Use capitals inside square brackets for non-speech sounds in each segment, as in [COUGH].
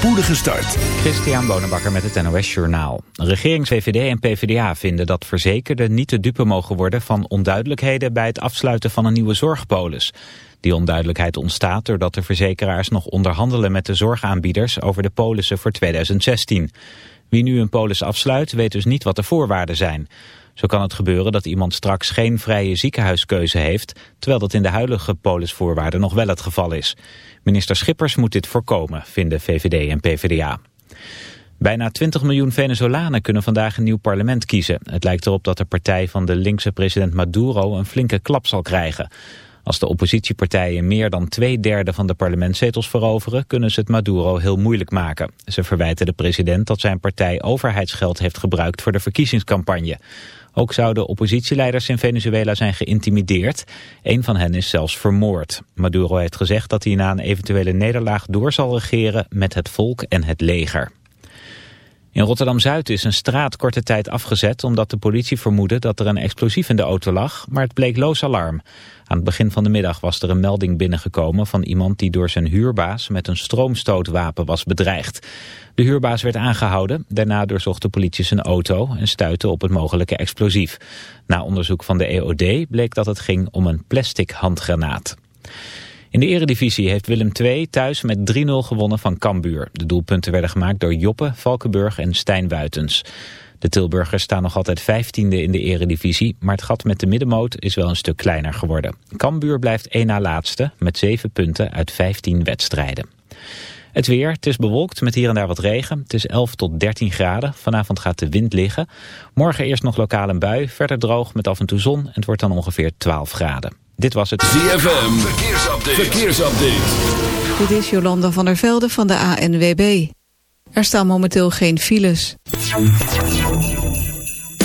spoedige start. Christian Bonenbakker met het NOS Journaal. Regerings VVD en PvdA vinden dat verzekerden niet te dupe mogen worden van onduidelijkheden bij het afsluiten van een nieuwe zorgpolis. Die onduidelijkheid ontstaat doordat de verzekeraars nog onderhandelen met de zorgaanbieders over de polissen voor 2016. Wie nu een polis afsluit weet dus niet wat de voorwaarden zijn. Zo kan het gebeuren dat iemand straks geen vrije ziekenhuiskeuze heeft, terwijl dat in de huidige polisvoorwaarden nog wel het geval is. Minister Schippers moet dit voorkomen, vinden VVD en PvdA. Bijna 20 miljoen Venezolanen kunnen vandaag een nieuw parlement kiezen. Het lijkt erop dat de partij van de linkse president Maduro een flinke klap zal krijgen. Als de oppositiepartijen meer dan twee derde van de parlementszetels veroveren... kunnen ze het Maduro heel moeilijk maken. Ze verwijten de president dat zijn partij overheidsgeld heeft gebruikt voor de verkiezingscampagne. Ook zouden oppositieleiders in Venezuela zijn geïntimideerd. Een van hen is zelfs vermoord. Maduro heeft gezegd dat hij na een eventuele nederlaag door zal regeren met het volk en het leger. In Rotterdam-Zuid is een straat korte tijd afgezet omdat de politie vermoedde dat er een explosief in de auto lag, maar het bleek loos alarm. Aan het begin van de middag was er een melding binnengekomen van iemand die door zijn huurbaas met een stroomstootwapen was bedreigd. De huurbaas werd aangehouden, daarna doorzocht de politie zijn auto en stuitte op het mogelijke explosief. Na onderzoek van de EOD bleek dat het ging om een plastic handgranaat. In de eredivisie heeft Willem II thuis met 3-0 gewonnen van Cambuur. De doelpunten werden gemaakt door Joppe, Valkenburg en Stijn Wuitens. De Tilburgers staan nog altijd 15e in de eredivisie, maar het gat met de middenmoot is wel een stuk kleiner geworden. Cambuur blijft één na laatste met 7 punten uit 15 wedstrijden. Het weer, het is bewolkt met hier en daar wat regen. Het is 11 tot 13 graden. Vanavond gaat de wind liggen. Morgen eerst nog lokaal een bui, verder droog met af en toe zon. En het wordt dan ongeveer 12 graden. Dit was het ZFM, verkeersupdate. verkeersupdate. Dit is Jolanda van der Velde van de ANWB. Er staan momenteel geen files.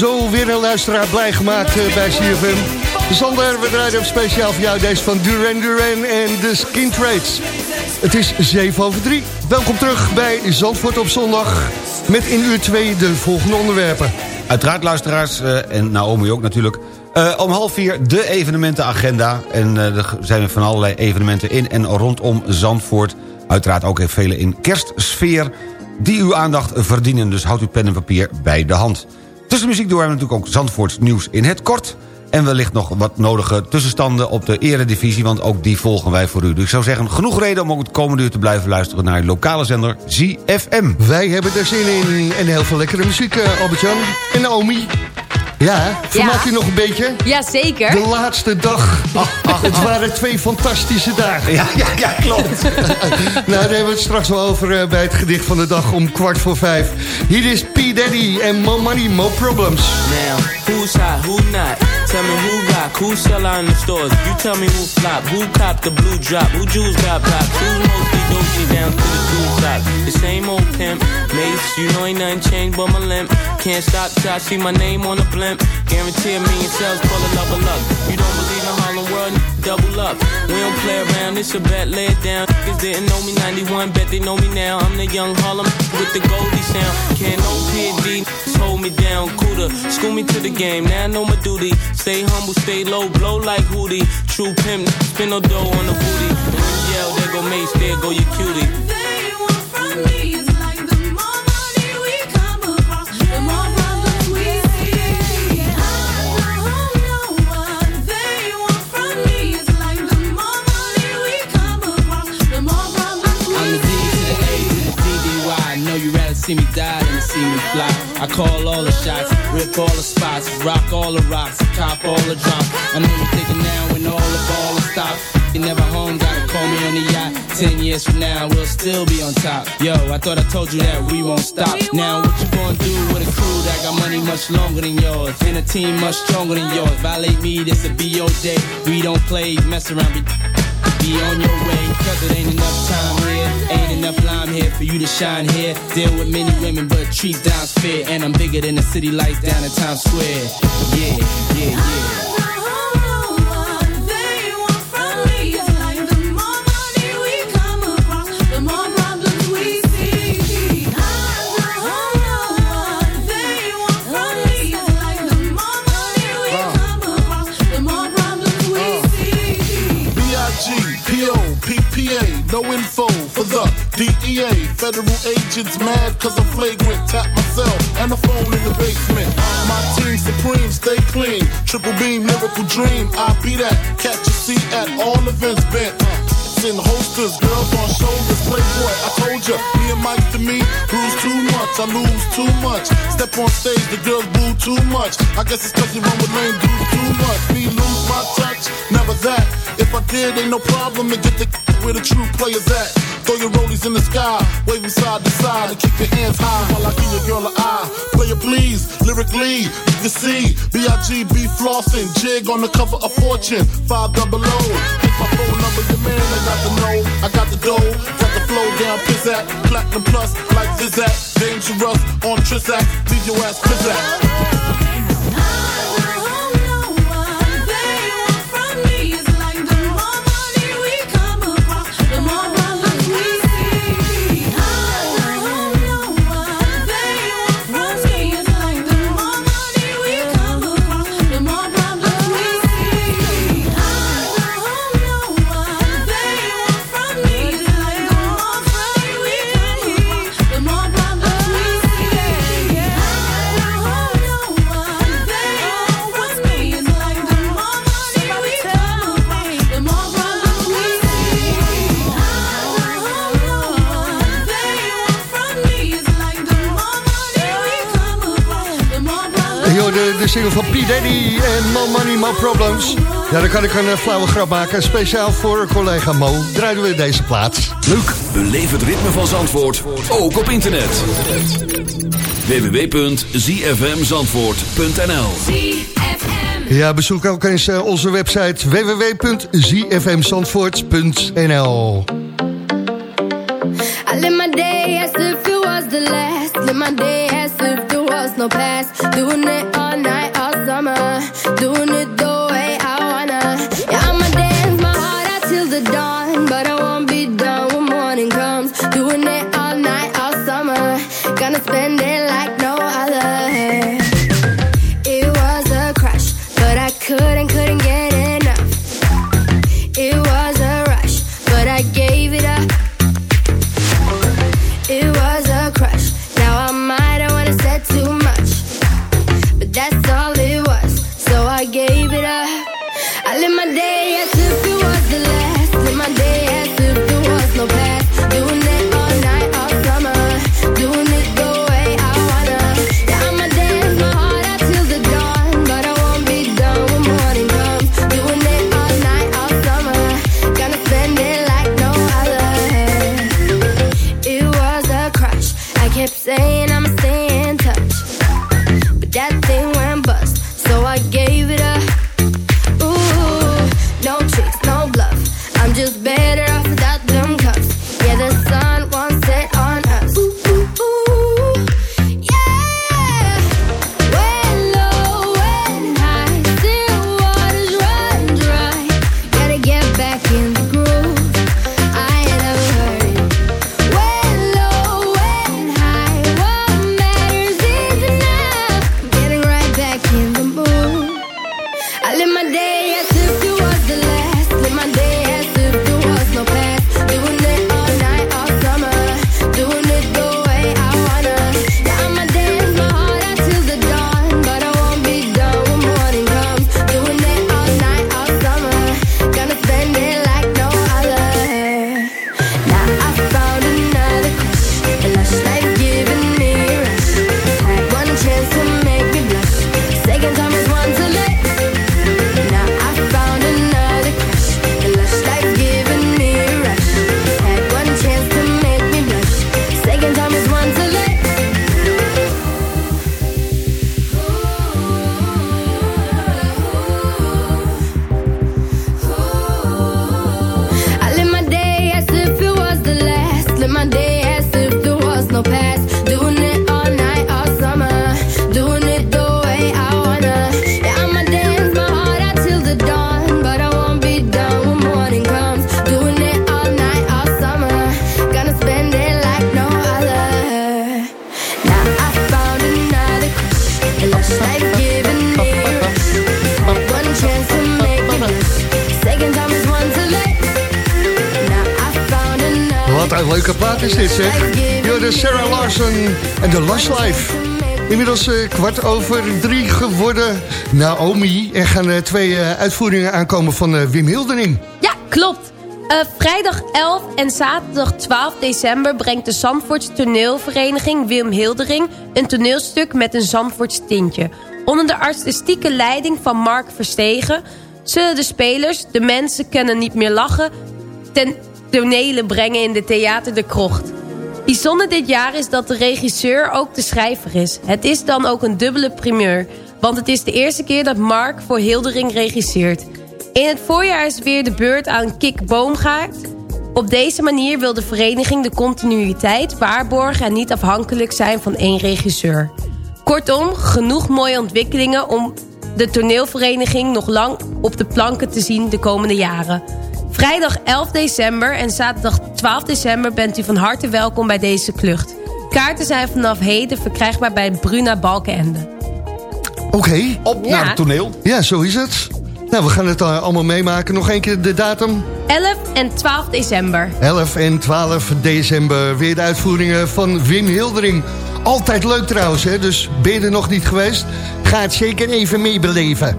Luisteraar blij gemaakt eh, bij CFM. Zander, we draaien op speciaal voor jou deze van Duran Duran en de Skin Trades. Het is 7 over 3. Welkom terug bij Zandvoort op zondag. Met in uur 2 de volgende onderwerpen. Uiteraard luisteraars, uh, en Naomi ook natuurlijk... Uh, om half vier de evenementenagenda. En er zijn van allerlei evenementen in en rondom Zandvoort. Uiteraard ook vele in kerstsfeer... die uw aandacht verdienen. Dus houd uw pen en papier bij de hand. Tussen muziek door hebben we natuurlijk ook Zandvoorts nieuws in het kort... En wellicht nog wat nodige tussenstanden op de eredivisie... want ook die volgen wij voor u. Dus ik zou zeggen, genoeg reden om ook het komende uur te blijven luisteren... naar je lokale zender ZFM. Wij hebben er zin in en heel veel lekkere muziek, uh, Albert-Jan. En Naomi, ja, vermaak je nog een beetje? Ja, zeker. De laatste dag. [LAUGHS] Het waren twee fantastische dagen. Ja, ja, ja klopt. [LAUGHS] nou, daar hebben we het straks wel over uh, bij het gedicht van de dag om kwart voor vijf. Hier is P. Daddy en Mo Money, Mo Problems. Now, who's hot, who not? Tell me who rock, who sell out in the stores. You tell me who flop, who cop the blue drop, who jewels got pop, who mostly doji down to the blue top. The same old pimp, mace, you know ain't nothing changed but my limp. Can't stop till I see my name on the blimp. Guarantee a million sales, pull a level up. You don't believe in Harlem World, double up. We don't play around, it's a bet, lay it down. Niggas didn't know me 91, bet they know me now. I'm the young Harlem with the Goldie sound. Can't no PD, hold me down, cooler. School me to the game, now I know my duty. Stay humble, stay low, blow like Hootie. True pimp, spin no dough on the booty. And yell, there go Mace, there go your cutie. They want from me I call all the shots, rip all the spots, rock all the rocks, cop all the drops. I know you're thinking now when all the ball is stopped. You never home, gotta call me on the yacht. Ten years from now, we'll still be on top. Yo, I thought I told you that we won't stop. Now, what you gonna do with a crew that got money much longer than yours? And a team much stronger than yours. Violate me, this'll be your day. We don't play, mess around, be, be on your way. Cause it ain't enough time here, ain't enough lime here for you to shine here. Deal with many women, but treat down's fair. And I'm bigger than the city lights down in Times Square. Yeah, yeah, yeah. No info for the DEA. Federal agents mad cause I'm flagrant. Tap myself and the phone in the basement. My team supreme, stay clean. Triple beam, miracle dream. I be that. Catch a seat at all events bent. In uh, holsters, girls on shoulders, playboy. I told ya, me and Mike to me, bruise too much, I lose too much. Step on stage, the girls boo too much. I guess it's cause you run with lame dudes too much. Me lose my touch, never that. If I did, ain't no problem to get the where the true players at. Throw your rollies in the sky, wave 'em side to side, and keep your hands high while I give your girl an eye. Play it please, lyrically, you can see B.I.G.B. flossing, jig on the cover of Fortune, five double O. Hit my phone number, your man, I got the know, I got the dough, got the flow down, pizzazz, platinum plus, like Zizak, dangerous on Trizak, leave your ass pizzazz. Single van P. Daddy en More Money, More Problems. Ja, dan kan ik een eh, flauwe grap maken. Speciaal voor collega Mo draaien we deze plaats. Leuk. Beleef het ritme van Zandvoort, ook op internet. www.zfmzandvoort.nl Ja, bezoek ook eens eh, onze website www.zfmzandvoort.nl I live my day as if it was the last. Live my day as if there was no past. Doing it plaat is dit, zeg. De Sarah Larson en de Lush Life. Inmiddels eh, kwart over drie geworden. Naomi, er gaan eh, twee eh, uitvoeringen aankomen van Wim Hildering. Ja, klopt. Vrijdag 11 en zaterdag 12 december brengt de Zandvoortse toneelvereniging Wim Hildering... een toneelstuk met een Zandvoorts tintje. Onder de artistieke leiding van Mark Verstegen... zullen de spelers, de mensen kunnen niet meer lachen... ten tonele brengen in de Theater de Krocht. Bijzonder dit jaar is dat de regisseur ook de schrijver is. Het is dan ook een dubbele primeur. Want het is de eerste keer dat Mark voor Hildering regisseert. In het voorjaar is weer de beurt aan Kik Boomgaard. Op deze manier wil de vereniging de continuïteit waarborgen... en niet afhankelijk zijn van één regisseur. Kortom, genoeg mooie ontwikkelingen om de toneelvereniging nog lang op de planken te zien de komende jaren. Vrijdag 11 december en zaterdag 12 december bent u van harte welkom bij deze klucht. Kaarten zijn vanaf heden verkrijgbaar bij Bruna Balkenende. Oké. Op Ja. naar het toneel. Ja, zo is het. Nou, we gaan het eh, allemaal meemaken. Nog één keer de datum. 11 en 12 december. 11 en 12 december. Weer de uitvoeringen van Wim Hildering. Altijd leuk trouwens, hè? dus ben je er nog niet geweest? Ga het zeker even meebeleven.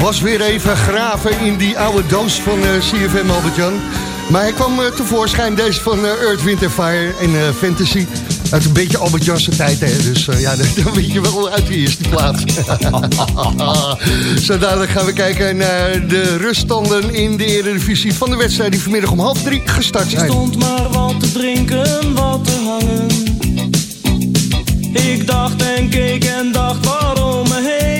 Was weer even graven in die oude doos van eh, CFM Albert-Jan. Maar hij kwam eh, tevoorschijn, deze van eh, Earth, Wind Fire en Fantasy. Uit een beetje Albert-Janse tijd, hè. Dus ja, [LAUGHS] dan weet je wel uit wie is die plaats. [LAUGHS] Zo dadelijk gaan we kijken naar de ruststanden in de Eredivisie van de wedstrijd... die vanmiddag om half drie gestart Ik zijn. stond maar wat te drinken, wat te hangen. Ik dacht en keek en dacht waarom me heen.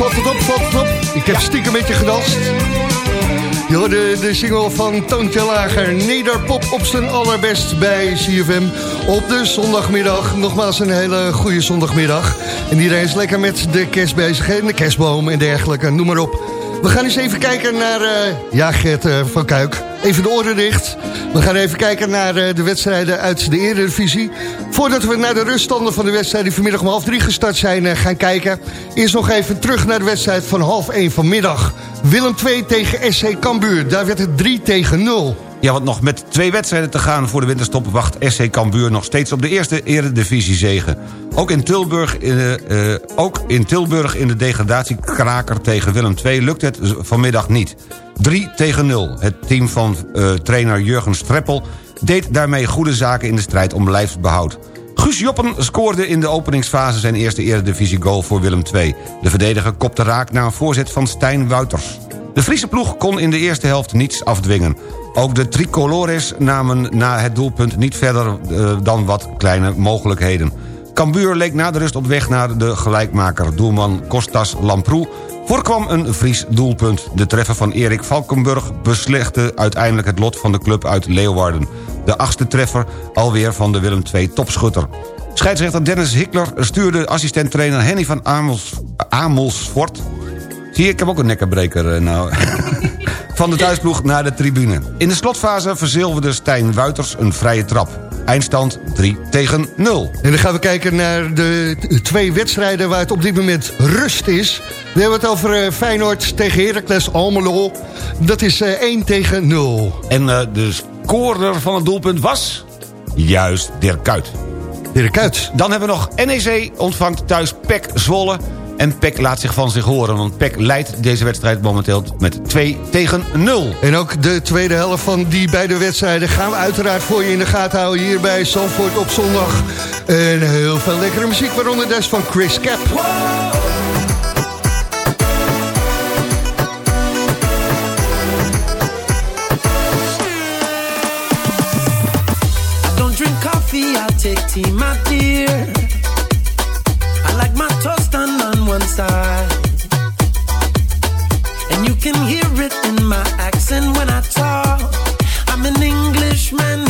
Valt het op, valt het op? Ik heb stiekem met je gedanst. Je hoorde de single van Toontje Lager. Nederpop op zijn allerbest bij CFM op de zondagmiddag. Nogmaals een hele goede zondagmiddag. En iedereen is lekker met de kerst bezig. En de kerstboom en dergelijke, noem maar op. We gaan eens even kijken naar, eh, ja Gert eh, van Kuik. Even de oren dicht. We gaan even kijken naar eh, de wedstrijden uit de Eredivisie. Voordat we naar de ruststanden van de wedstrijd die vanmiddag om half drie gestart zijn eh, gaan kijken. Eerst nog even terug naar de wedstrijd van half één vanmiddag. Willem 2 tegen SC Cambuur. Daar werd het 3 tegen 0. Ja, want nog met twee wedstrijden te gaan voor de winterstop... wacht SC Cambuur nog steeds op de eerste eredivisiezege. Ook in Tilburg, eh, eh, ook in Tilburg in de degradatiekraker tegen Willem II... lukt het vanmiddag niet. 3 tegen 0. Het team van eh, trainer Jurgen Streppel... deed daarmee goede zaken in de strijd om lijfsbehoud. Guus Joppen scoorde in de openingsfase zijn eerste eredivisie-goal voor Willem II. De verdediger kopte raak na een voorzet van Stijn Wouters. De Friese ploeg kon in de eerste helft niets afdwingen. Ook de tricolores namen na het doelpunt niet verder eh, dan wat kleine mogelijkheden. Cambuur leek na de rust op weg naar de gelijkmaker. Doelman Kostas Lamproe voorkwam een Fries doelpunt. De treffer van Erik Valkenburg beslechte uiteindelijk het lot van de club uit Leeuwarden. De achtste treffer alweer van de Willem II topschutter. Scheidsrechter Dennis Hikler stuurde assistent-trainer Henny van Amels, Amelsfort... Zie je, ik heb ook een nekkenbreker eh, nou... [LAUGHS] van de thuisploeg naar de tribune. In de slotfase verzilverde Stijn Wuiters een vrije trap. Eindstand 3 tegen 0. En dan gaan we kijken naar de twee wedstrijden waar het op dit moment rust is. We hebben het over eh, Feyenoord tegen Heracles Almelo. Dat is eh, 1 tegen 0. En eh, de scorer van het doelpunt was... Juist, Dirk Kuyt. Dirk Kuyt. Dan hebben we nog NEC ontvangt thuis PEC Zwolle. En PEC laat zich van zich horen, want PEC leidt deze wedstrijd momenteel met 2 tegen 0. En ook de tweede helft van die beide wedstrijden gaan we uiteraard voor je in de gaten houden hier bij Zandvoort op zondag. En heel veel lekkere muziek, waaronder des van Chris Cap. I don't drink coffee, I take tea, my dear. Can hear it in my accent when I talk. I'm an Englishman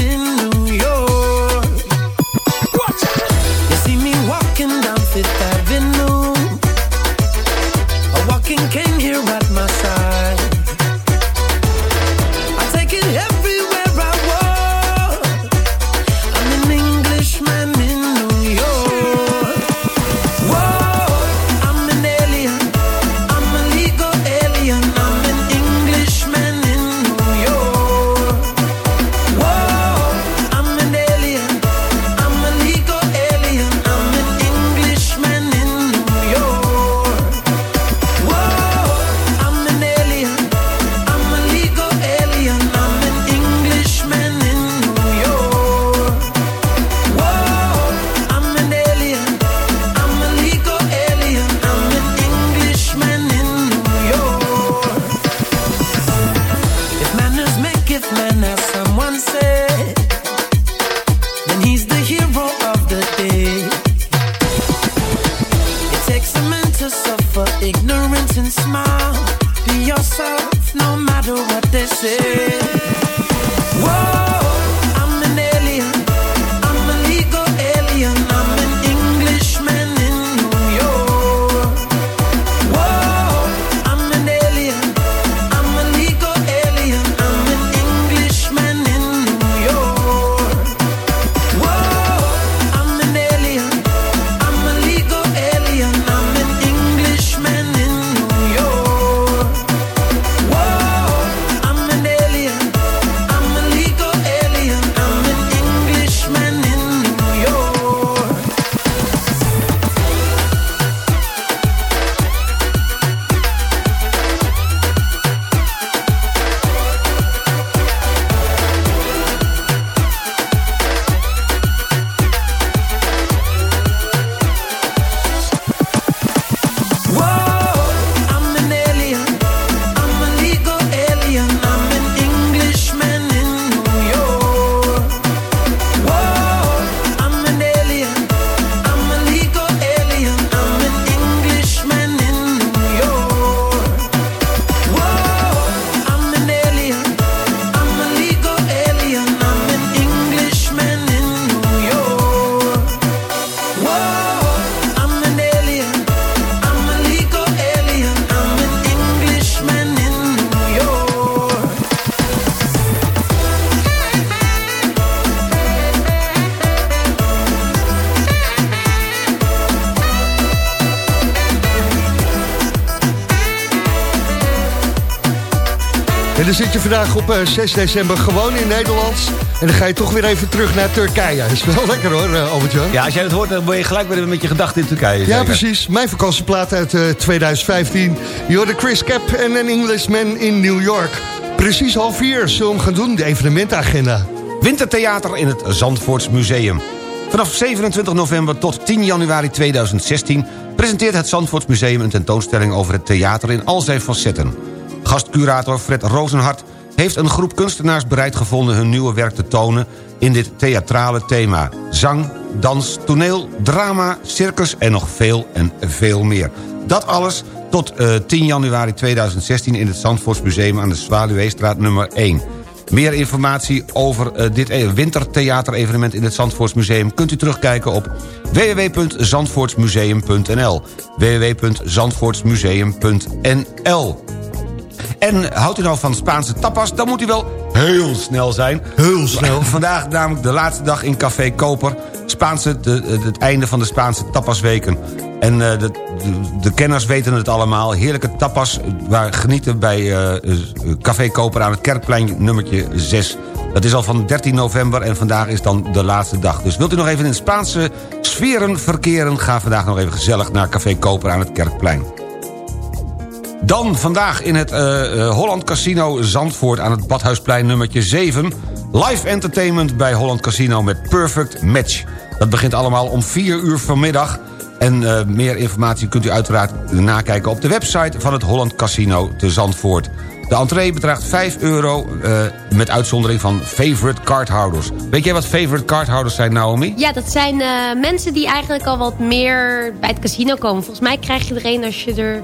je vandaag op eh, 6 december gewoon in Nederland. En dan ga je toch weer even terug naar Turkije. [LAUGHS] Is wel lekker hoor, eh, Albert-Jan. Ja, als jij het hoort, dan ben je gelijk weer met je gedachten in Turkije. Ja, zeker? precies. Mijn vakantieplaat uit eh, 2015. Je hoorde Chris Cap en een Englishman in New York. Precies half vier zullen we hem gaan doen, de evenementenagenda. Wintertheater in het Zandvoorts Museum. Vanaf 27 november tot 10 januari 2016... presenteert het Zandvoorts Museum een tentoonstelling over het theater in al zijn facetten. Gastcurator Fred Rozenhart heeft een groep kunstenaars bereid gevonden... hun nieuwe werk te tonen in dit theatrale thema. Zang, dans, toneel, drama, circus en nog veel en veel meer. Dat alles tot eh, 10 januari 2016 in het Zandvoorts Museum... aan de Zwaluweestraat nummer 1. Meer informatie over eh, dit e- wintertheaterevenement in het Zandvoortsmuseum... kunt u terugkijken op www.zandvoortsmuseum.nl www.zandvoortsmuseum.nl En houdt u nou van Spaanse tapas, dan moet u wel heel snel zijn. Heel snel. [LAUGHS] Vandaag namelijk de laatste dag in Café Koper. Spaanse, de, het einde van de Spaanse tapasweken. En eh, de, de, de kenners weten het allemaal. Heerlijke tapas waar genieten bij eh, eh, Café Koper aan het Kerkplein nummertje 6. Dat is al van 13 november en vandaag is dan de laatste dag. Dus wilt u nog even in Spaanse sferen verkeren... ga vandaag nog even gezellig naar Café Koper aan het Kerkplein. Dan vandaag in het eh, eh, Holland Casino Zandvoort... aan het Badhuisplein nummertje 7... live entertainment bij Holland Casino met Perfect Match. Dat begint allemaal om 4 uur vanmiddag... En eh, meer informatie kunt u uiteraard nakijken op de website van het Holland Casino te Zandvoort. De entree bedraagt 5 euro met uitzondering van favorite cardhouders. Weet jij wat favorite cardhouders zijn, Naomi? Ja, dat zijn mensen die eigenlijk al wat meer bij het casino komen. Volgens mij krijg je er een als je er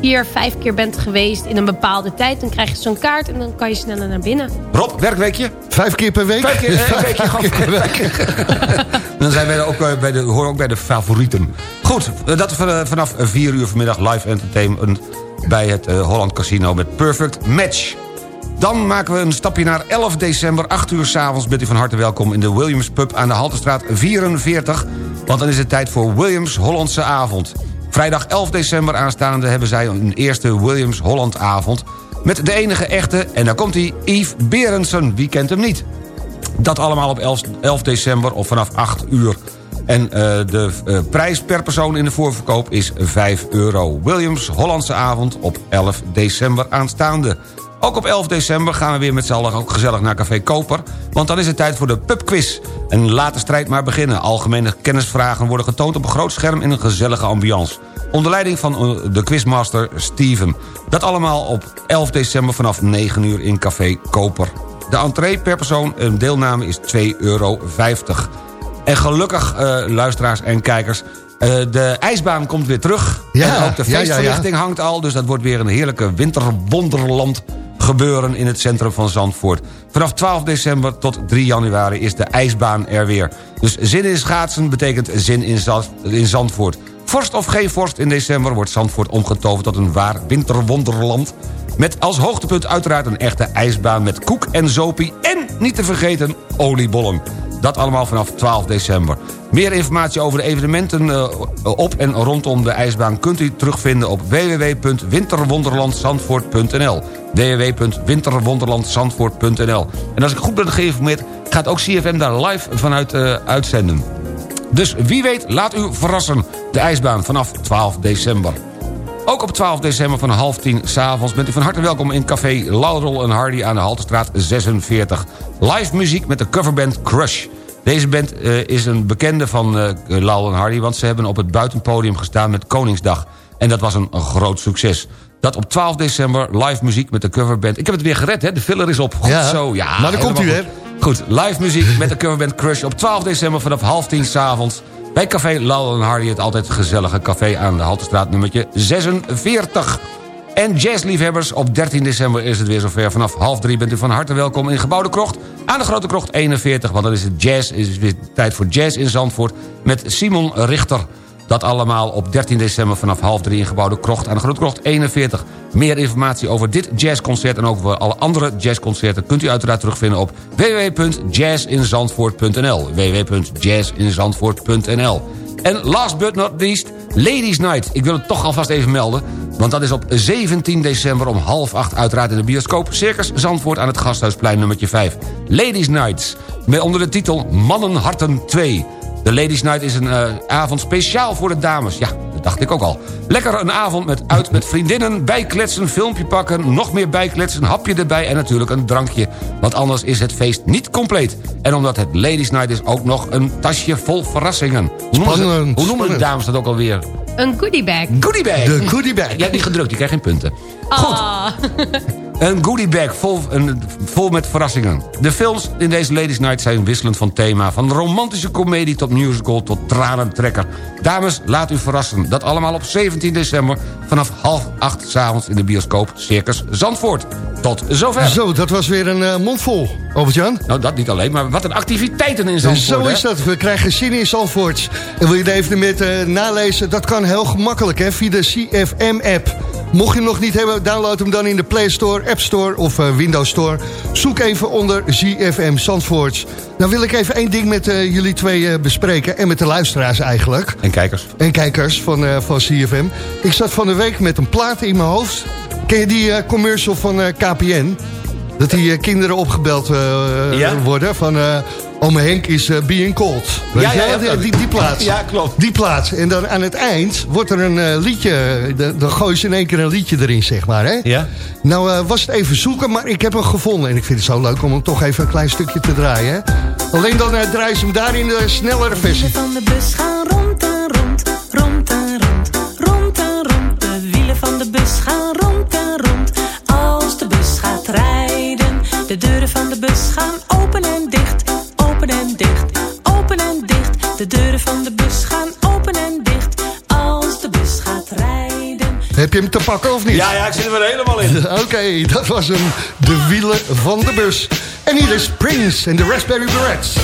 vier, vijf keer bent geweest in een bepaalde tijd. Dan krijg je zo'n kaart en dan kan je sneller naar binnen. Rob, werkweekje? Vijf keer per week? Vijf keer, eh, [LAUGHS] een weekje gewoon. [LAUGHS] Dan zijn wij er ook eh, bij de, horen ook bij de favorieten. Goed, eh, dat eh, vanaf 4 uur vanmiddag live entertainment... bij het Holland Casino met Perfect Match. Dan maken we een stapje naar 11 december. 8 uur s'avonds bent u van harte welkom in de Williams Pub aan de Haltestraat 44. Want dan is het tijd voor Williams Hollandse Avond. Vrijdag 11 december aanstaande hebben zij een eerste Williams Holland avond... met de enige echte, en daar komt hij, Yves Berendsen. Wie kent hem niet? Dat allemaal op 11, 11 december of vanaf 8 uur. En eh, de eh, prijs per persoon in de voorverkoop is 5 euro. Williams Hollandse avond op 11 december aanstaande. Ook op 11 december gaan we weer met z'n allen ook gezellig naar Café Koper... want dan is het tijd voor de pubquiz. En laat de strijd maar beginnen. Algemene kennisvragen worden getoond op een groot scherm... in een gezellige ambiance. Onder leiding van eh, de quizmaster Steven. Dat allemaal op 11 december vanaf 9 uur in Café Koper. De entree per persoon een deelname is 2,50 euro. En gelukkig, eh, luisteraars en kijkers... eh, de ijsbaan komt weer terug. Ja, en ook de ja, ja, ja. feestverlichting hangt al. Dus dat wordt weer een heerlijke winterwonderland gebeuren in het centrum van Zandvoort. Vanaf 12 december tot 3 januari is de ijsbaan er weer. Dus zin in schaatsen betekent zin in, Zand- in Zandvoort. Vorst of geen vorst in december wordt Zandvoort omgetoverd tot een waar winterwonderland. Met als hoogtepunt uiteraard een echte ijsbaan met koek en zopie... en niet te vergeten oliebollen. Dat allemaal vanaf 12 december. Meer informatie over de evenementen eh, op en rondom de ijsbaan... kunt u terugvinden op www.winterwonderlandzandvoort.nl www.winterwonderlandzandvoort.nl En als ik goed ben geïnformeerd... gaat ook CFM daar live vanuit eh, uitzenden. Dus wie weet, laat u verrassen. De ijsbaan vanaf 12 december. Ook op 12 december van half tien s'avonds bent u van harte welkom in café Laurel en Hardy aan de Haltestraat 46. Live muziek met de coverband Crush. Deze band eh, is een bekende van eh Laurel en Hardy... want ze hebben op het buitenpodium gestaan met Koningsdag. En dat was een, groot succes. Dat op 12 december live muziek met de coverband. Ik heb het weer gered, hè? De filler is op. Goed Ja, zo, ja. maar daar komt helemaal u, hè? goed. Goed, live muziek met de coverband Crush op 12 december vanaf half tien s'avonds. Bij Café Laurel en Hardy, het altijd gezellige café aan de Haltestraat nummertje 46. En jazzliefhebbers, op 13 december is het weer zover. Vanaf half drie bent u van harte welkom in Gebouwde Krocht... aan de Grote Krocht 41, want dan is het jazz, is weer tijd voor jazz in Zandvoort... met Simon Richter. Dat allemaal op 13 december vanaf half drie in Gebouwde Krocht... aan de Grote Krocht 41. Meer informatie over dit jazzconcert en over alle andere jazzconcerten... kunt u uiteraard terugvinden op www.jazzinzandvoort.nl www.jazzinzandvoort.nl En last but not least, Ladies Night. Ik wil het toch alvast even melden, want dat is op 17 december om half acht... uiteraard in de bioscoop Circus Zandvoort aan het Gasthuisplein nummertje 5. Ladies Nights, met onder de titel Mannenharten 2... De Ladies Night is een eh, avond speciaal voor de dames. Ja, dat dacht ik ook al. Lekker een avond met uit met vriendinnen, bijkletsen, filmpje pakken... nog meer bijkletsen, hapje erbij en natuurlijk een drankje. Want anders is het feest niet compleet. En omdat het Ladies Night is ook nog een tasje vol verrassingen. Hoe noemen, ze, hoe noemen de dames dat ook alweer? Een goodiebag. Goodiebag. De goodiebag. Je hebt niet gedrukt, je krijgt geen punten. Ah. [LAUGHS] Een goodiebag vol, een, vol met verrassingen. De films in deze Ladies Night zijn wisselend van thema. Van romantische komedie tot musical tot tranentrekker. Dames, laat u verrassen. Dat allemaal op 17 december vanaf half acht s'avonds in de bioscoop Circus Zandvoort. Tot zover. Zo, dat was weer een eh, mond vol, Albert-Jan. Nou, dat niet alleen, maar wat een activiteiten in Zandvoort. Zo hè? is dat. We krijgen zin in Zandvoort. En wil je de evenementen nalezen? Dat kan heel gemakkelijk hè, via de CFM-app. Mocht je hem nog niet hebben, download hem dan in de Play Store, App Store of eh, Windows Store. Zoek even onder ZFM Zandvoorts. Nou wil ik even één ding met eh, jullie twee eh, bespreken. En met de luisteraars eigenlijk. En kijkers. En kijkers van, van ZFM. Ik zat van de week met een plaat in mijn hoofd. Ken je die commercial van KPN? Dat die kinderen opgebeld Ja? worden van... eh Ome Henk is eh, being cold. Weet Ja, ja, ja. die, die, die plaats. Ja, klopt. Die plaats. En dan aan het eind wordt er een eh, liedje... de- Dan gooi ze in één keer een liedje erin, zeg maar. Hè? Ja? Nou eh, was het even zoeken, maar ik heb hem gevonden. En ik vind het zo leuk om hem toch even een klein stukje te draaien. Hè? Alleen dan eh, draaien ze hem daar in de snellere versie. van de bus gaan rond, te pakken of niet? Ja, ja, ik zit er helemaal in. [LAUGHS] Oké, dat was hem. De wielen van de bus. En hier is Prince en de Raspberry Berets.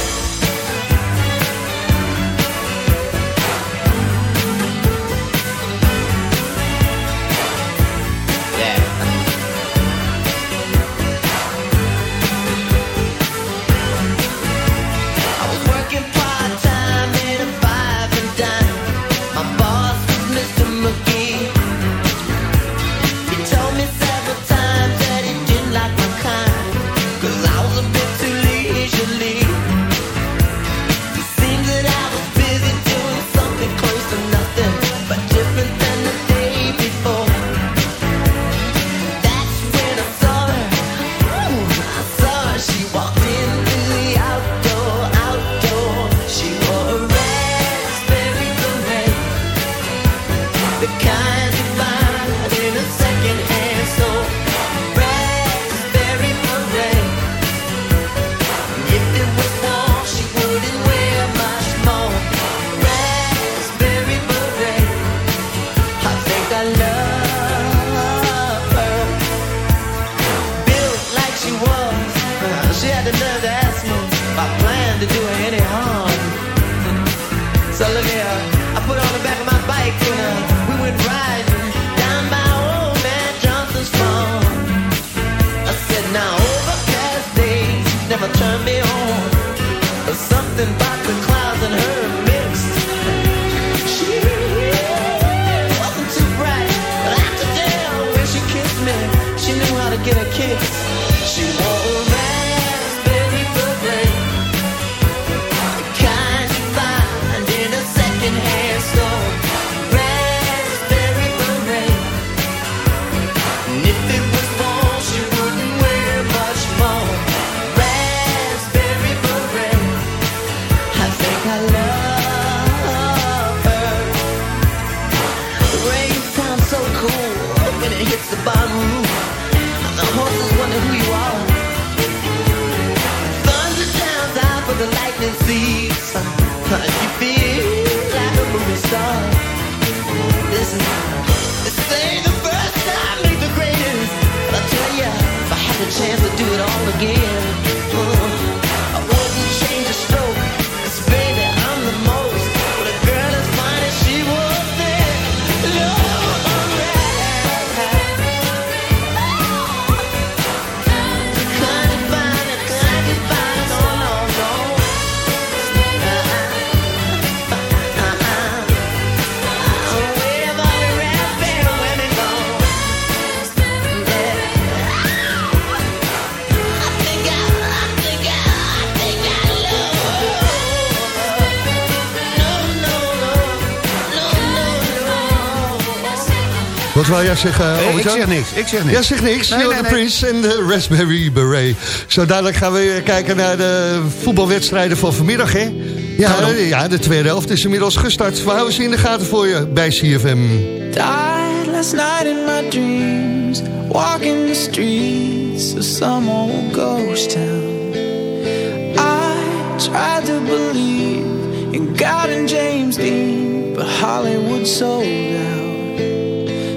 Jij zeggen, ik zeg niks, ik zeg niks. Jij zegt niks. Nee, Nee, nee, de nee. Prince en de Raspberry Beret. Zo dadelijk gaan we weer kijken naar de voetbalwedstrijden van vanmiddag, hè? Ja, ja, de tweede helft is inmiddels gestart. We houden ze in de gaten voor je bij CFM. Died last night in my dreams, walking the streets of some old ghost town. I tried to believe in God and James Dean, but Hollywood sold out.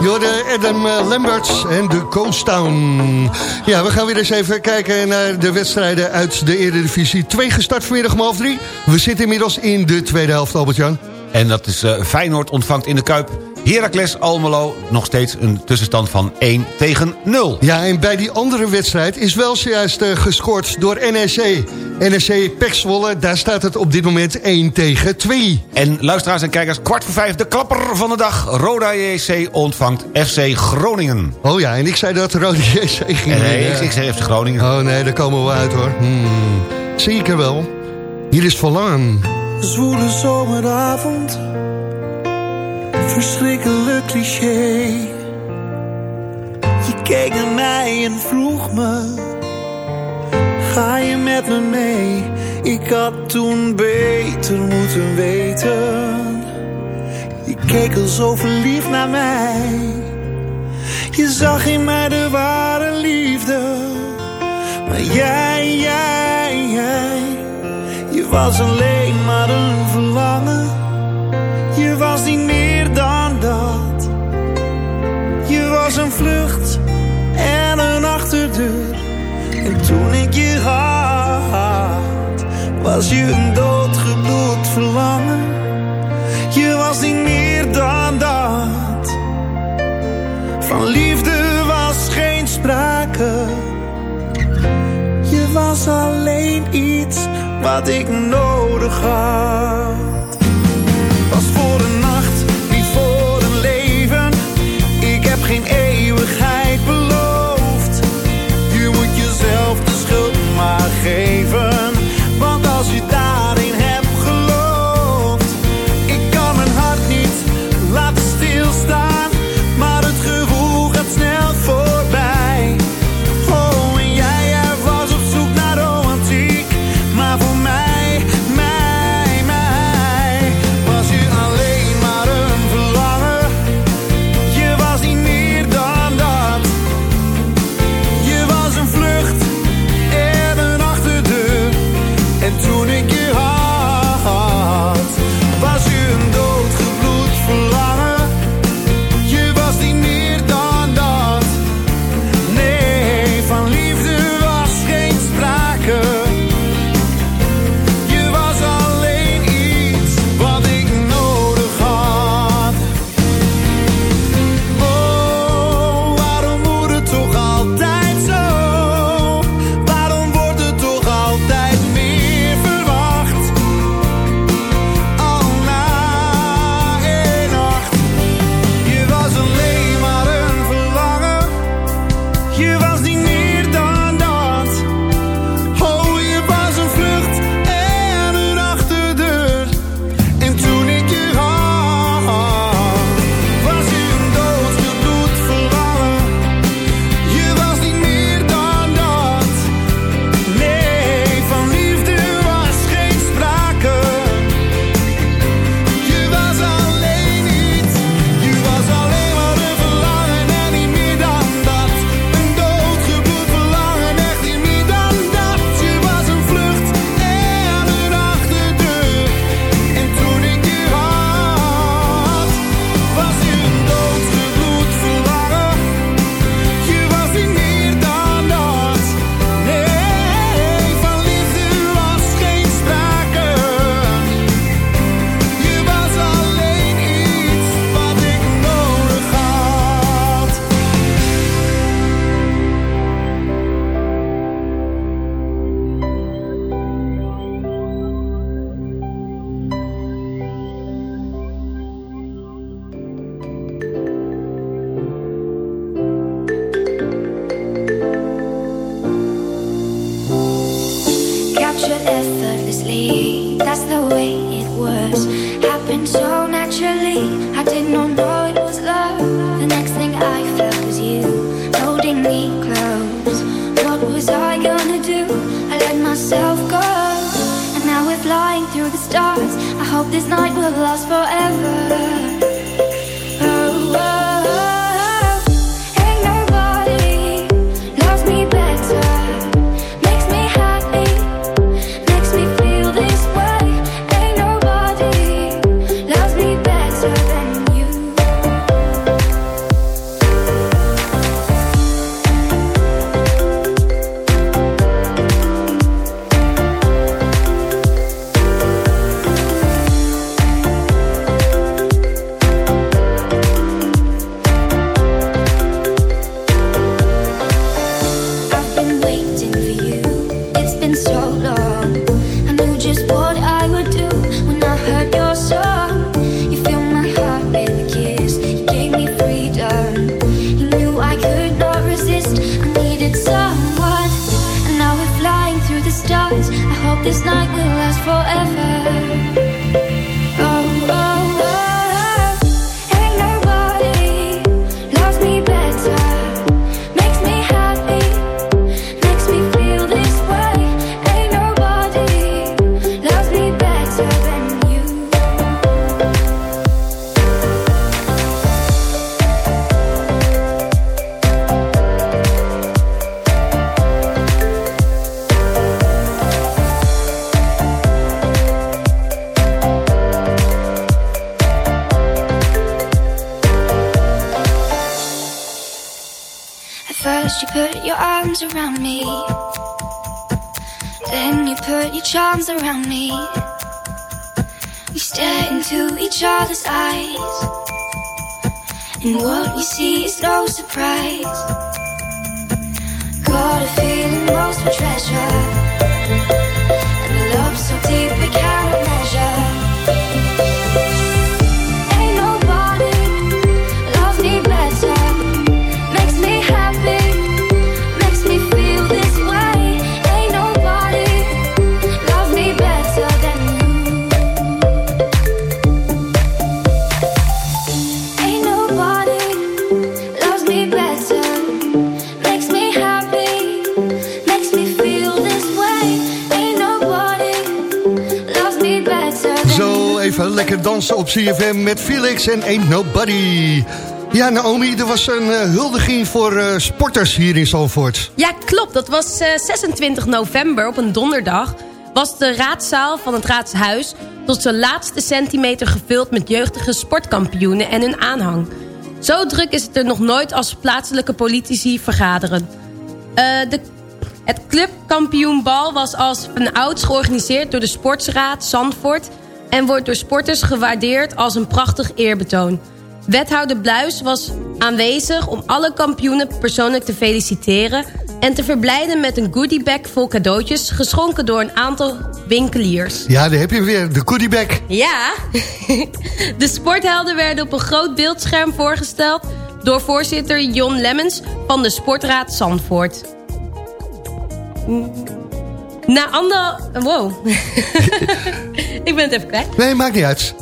Jorde Adam eh, Lamberts en de Coast Town. Ja, we gaan weer eens even kijken naar de wedstrijden uit de Eredivisie. Twee gestart vanmiddag om half drie. We zitten inmiddels in de tweede helft, Albert-Jan. En dat is eh, Feyenoord ontvangt in de Kuip Heracles Almelo. Nog steeds een tussenstand van 1 tegen 0. Ja, en bij die andere wedstrijd is wel zojuist eh, gescoord door NEC. NEC Pek Zwolle, daar staat het op dit moment 1 tegen 2. En luisteraars en kijkers, kwart voor vijf, de klapper van de dag. Roda JC ontvangt FC Groningen. Oh ja, en ik zei dat Rode JC ging Nee, winnen. ik, ik zeg FC Groningen. Oh nee, daar komen we uit hoor. Hmm. Zeker wel. Hier is Verlangen. Zwoele zomeravond, verschrikkelijk cliché. Je keek naar mij en vroeg me, ga je met me mee? Ik had toen beter moeten weten. Je keek al zo verliefd naar mij. Je zag in mij de ware liefde. Maar jij, jij, jij je was alleen maar een verlangen. Je was niet meer was een vlucht en een achterdeur. En toen ik je had, was je een doodgebloed verlangen. Je was niet meer dan dat. Van liefde was geen sprake. Je was alleen iets wat ik nodig had. Was voor een op CFM met Felix en Ain't Nobody. Ja, Naomi, er was een eh, huldiging voor eh, sporters hier in Zalvoort. Ja, klopt. Dat was eh, 26 november op een donderdag. Was de raadzaal van het raadshuis tot zijn laatste centimeter gevuld met jeugdige sportkampioenen en hun aanhang. Zo druk is het er nog nooit als plaatselijke politici vergaderen. Eh, de, het clubkampioenbal was als van ouds georganiseerd door de Sportsraad Zandvoort... en wordt door sporters gewaardeerd als een prachtig eerbetoon. Wethouder Bluis was aanwezig om alle kampioenen persoonlijk te feliciteren... en te verblijden met een goodiebag vol cadeautjes... geschonken door een aantal winkeliers. Ja, daar heb je weer, de goodiebag. Ja, [LAUGHS] de sporthelden werden op een groot beeldscherm voorgesteld... door voorzitter Jon Lemmens van de Sportraad Zandvoort. Na ander... Wow. [LAUGHS] Ik ben het even kwijt. Nee, maakt niet uit.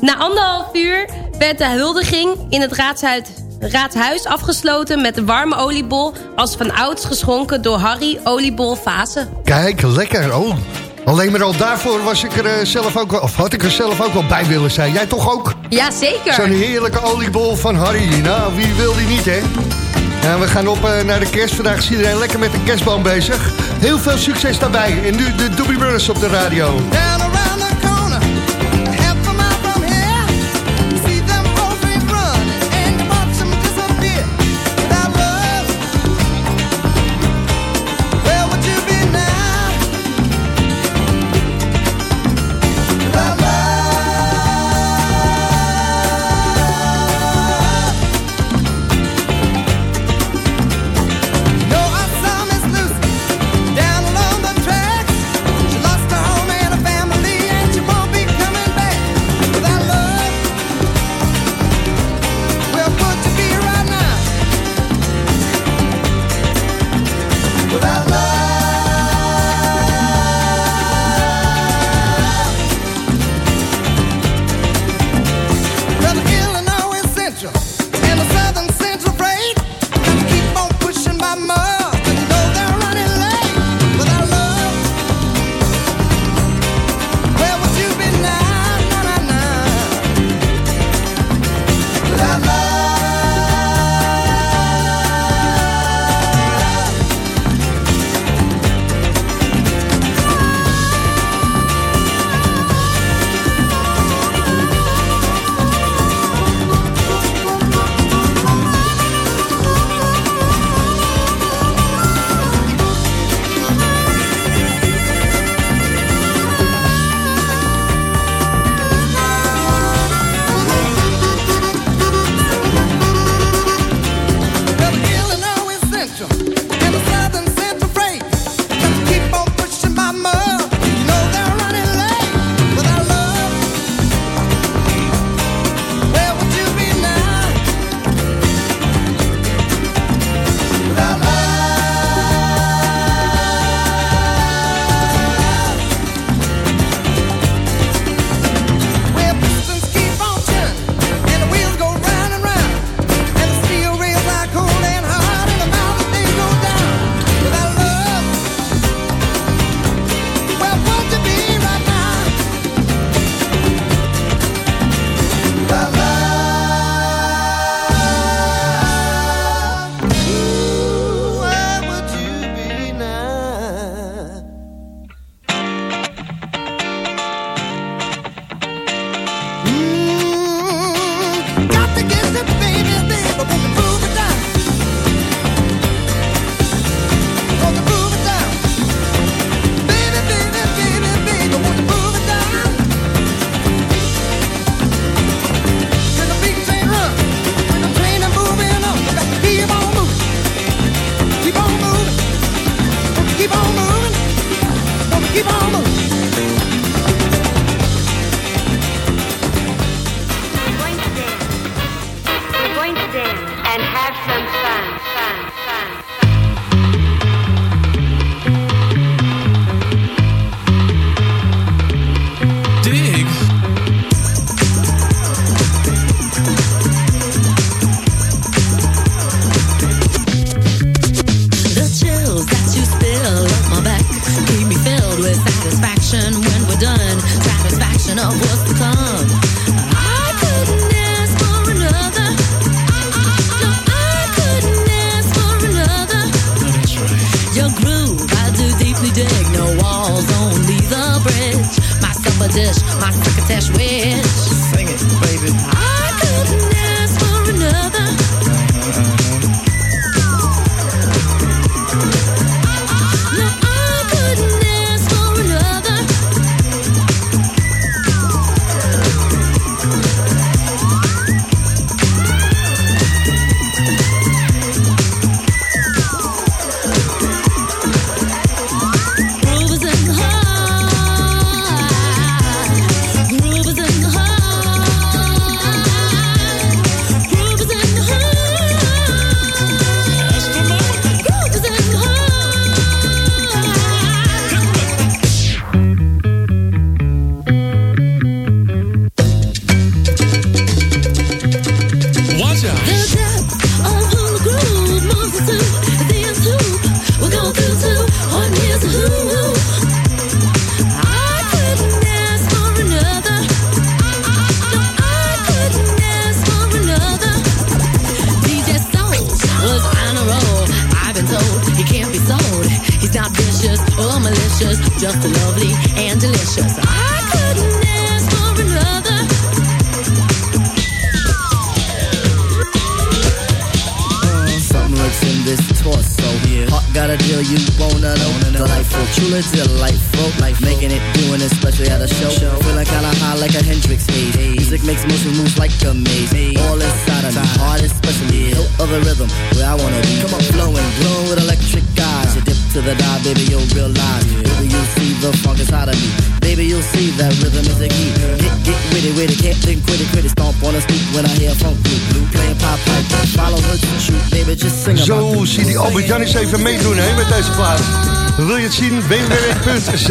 Na anderhalf uur werd de huldiging in het raadshuis, raadshuis afgesloten... met een warme oliebol als van ouds geschonken door Harry Oliebol Vase. Kijk, lekker. Oh, alleen maar al daarvoor was ik er eh, zelf ook wel, of had ik er zelf ook wel bij willen zijn. Jij toch ook? Ja, zeker. Zo'n heerlijke oliebol van Harry. Nou, wie wil die niet, hè? Ja, we gaan op eh, naar de kerst. Vandaag is iedereen lekker met de kerstboom bezig. Heel veel succes daarbij. En nu de Doobie Brothers op de radio.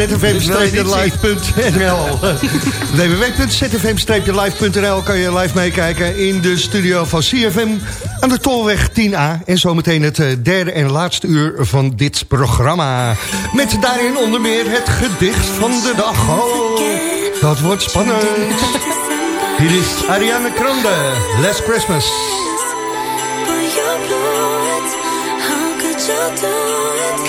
zfm-live.nl [LAUGHS] www.zfm-live.nl kan je live meekijken in de studio van CFM aan de Tolweg 10A. En zometeen het eh, derde en laatste uur van dit programma. Met daarin onder meer het gedicht van de dag. Oh, dat wordt spannend. Hier is Ariane Grande, Last Christmas. do it